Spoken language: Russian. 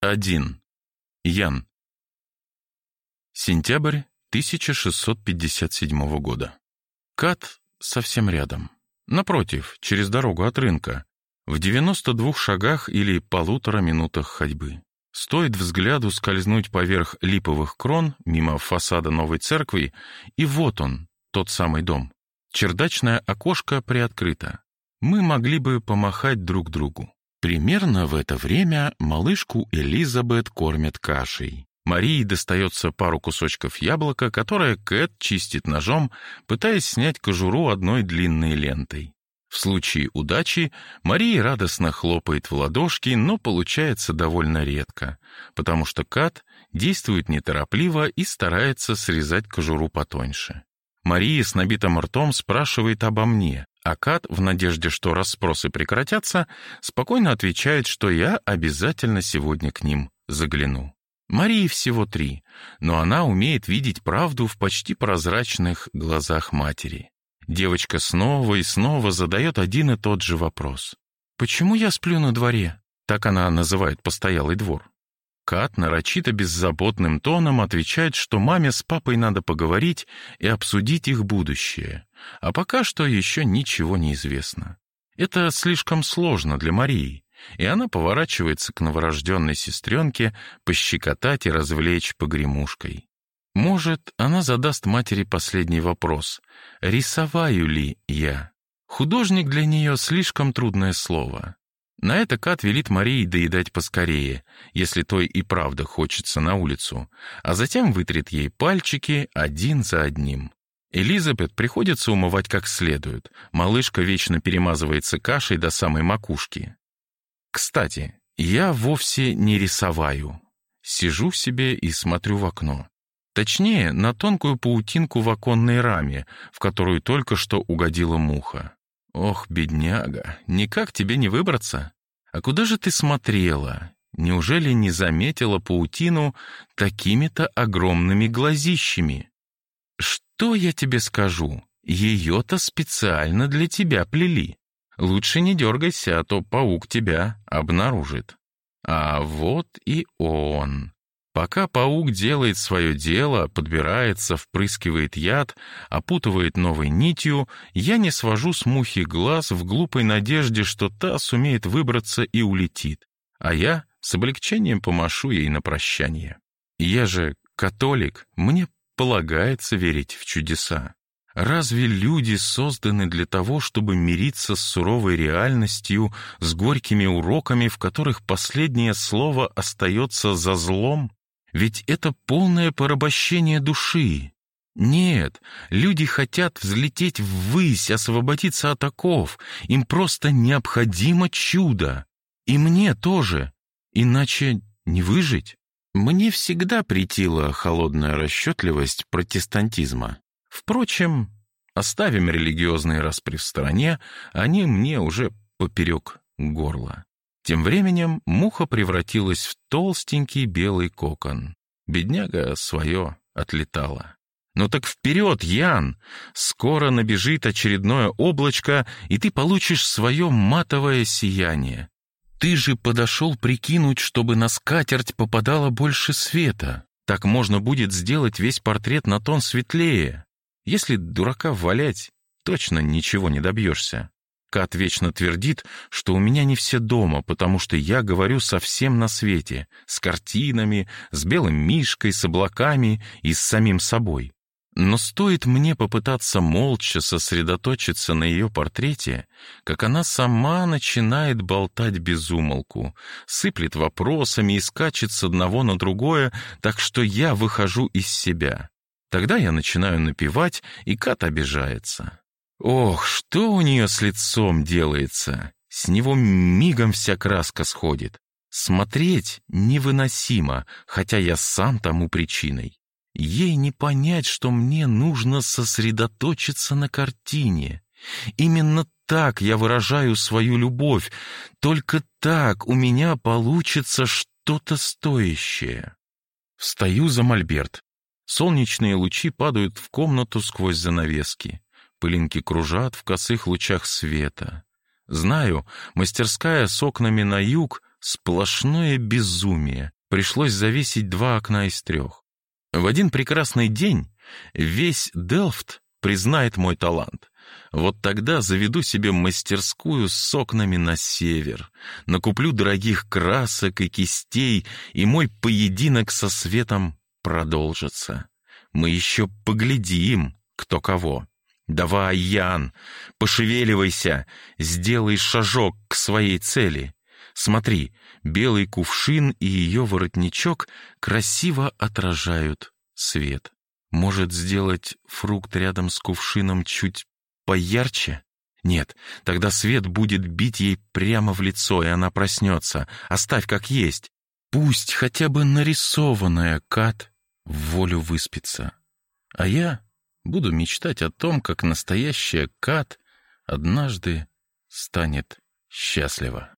1. Ян. Сентябрь 1657 года. Кат совсем рядом. Напротив, через дорогу от рынка. В 92 шагах или полутора минутах ходьбы. Стоит взгляду скользнуть поверх липовых крон, мимо фасада новой церкви, и вот он, тот самый дом. Чердачное окошко приоткрыто. Мы могли бы помахать друг другу. Примерно в это время малышку Элизабет кормят кашей. Марии достается пару кусочков яблока, которое Кэт чистит ножом, пытаясь снять кожуру одной длинной лентой. В случае удачи Мария радостно хлопает в ладошки, но получается довольно редко, потому что Кат действует неторопливо и старается срезать кожуру потоньше. Мария с набитым ртом спрашивает обо мне, а Кат, в надежде, что расспросы прекратятся, спокойно отвечает, что я обязательно сегодня к ним загляну. Марии всего три, но она умеет видеть правду в почти прозрачных глазах матери. Девочка снова и снова задает один и тот же вопрос. «Почему я сплю на дворе?» Так она называет постоялый двор. Кат нарочито беззаботным тоном отвечает, что маме с папой надо поговорить и обсудить их будущее. А пока что еще ничего не известно. Это слишком сложно для Марии, и она поворачивается к новорожденной сестренке пощекотать и развлечь погремушкой. Может, она задаст матери последний вопрос. «Рисоваю ли я?» Художник для нее слишком трудное слово. На это Кат велит Марии доедать поскорее, если той и правда хочется на улицу, а затем вытрет ей пальчики один за одним. Элизабет приходится умывать как следует. Малышка вечно перемазывается кашей до самой макушки. Кстати, я вовсе не рисоваю. Сижу себе и смотрю в окно. Точнее, на тонкую паутинку в оконной раме, в которую только что угодила муха. «Ох, бедняга, никак тебе не выбраться? А куда же ты смотрела? Неужели не заметила паутину такими-то огромными глазищами? Что я тебе скажу? Ее-то специально для тебя плели. Лучше не дергайся, а то паук тебя обнаружит. А вот и он. Пока паук делает свое дело, подбирается, впрыскивает яд, опутывает новой нитью, я не свожу с мухи глаз в глупой надежде, что та сумеет выбраться и улетит, а я с облегчением помашу ей на прощание. Я же католик, мне полагается верить в чудеса. Разве люди созданы для того, чтобы мириться с суровой реальностью, с горькими уроками, в которых последнее слово остается за злом? Ведь это полное порабощение души. Нет, люди хотят взлететь ввысь, освободиться от оков. Им просто необходимо чудо. И мне тоже. Иначе не выжить. Мне всегда притила холодная расчетливость протестантизма. Впрочем, оставим религиозные распри в стороне, они мне уже поперек горла. Тем временем муха превратилась в толстенький белый кокон. Бедняга свое отлетала. «Ну так вперед, Ян! Скоро набежит очередное облачко, и ты получишь свое матовое сияние. Ты же подошел прикинуть, чтобы на скатерть попадало больше света. Так можно будет сделать весь портрет на тон светлее. Если дурака валять, точно ничего не добьешься. Кат вечно твердит, что у меня не все дома, потому что я говорю совсем на свете, с картинами, с белым мишкой, с облаками и с самим собой. Но стоит мне попытаться молча сосредоточиться на ее портрете, как она сама начинает болтать без умолку, сыплет вопросами и скачет с одного на другое, так что я выхожу из себя. Тогда я начинаю напевать, и Кат обижается. Ох, что у нее с лицом делается! С него мигом вся краска сходит. Смотреть невыносимо, хотя я сам тому причиной. Ей не понять, что мне нужно сосредоточиться на картине. Именно так я выражаю свою любовь. Только так у меня получится что-то стоящее. Встаю за мольберт. Солнечные лучи падают в комнату сквозь занавески. Пылинки кружат в косых лучах света. Знаю, мастерская с окнами на юг Сплошное безумие. Пришлось завесить два окна из трех. В один прекрасный день весь Делфт признает мой талант. Вот тогда заведу себе мастерскую с окнами на север, накуплю дорогих красок и кистей, и мой поединок со светом продолжится. Мы еще поглядим, кто кого. Давай, Ян, пошевеливайся, сделай шажок к своей цели. Смотри, белый кувшин и ее воротничок красиво отражают свет. Может сделать фрукт рядом с кувшином чуть поярче? Нет, тогда свет будет бить ей прямо в лицо, и она проснется. Оставь как есть. Пусть хотя бы нарисованная Кат в волю выспится. А я буду мечтать о том, как настоящая Кат однажды станет счастлива.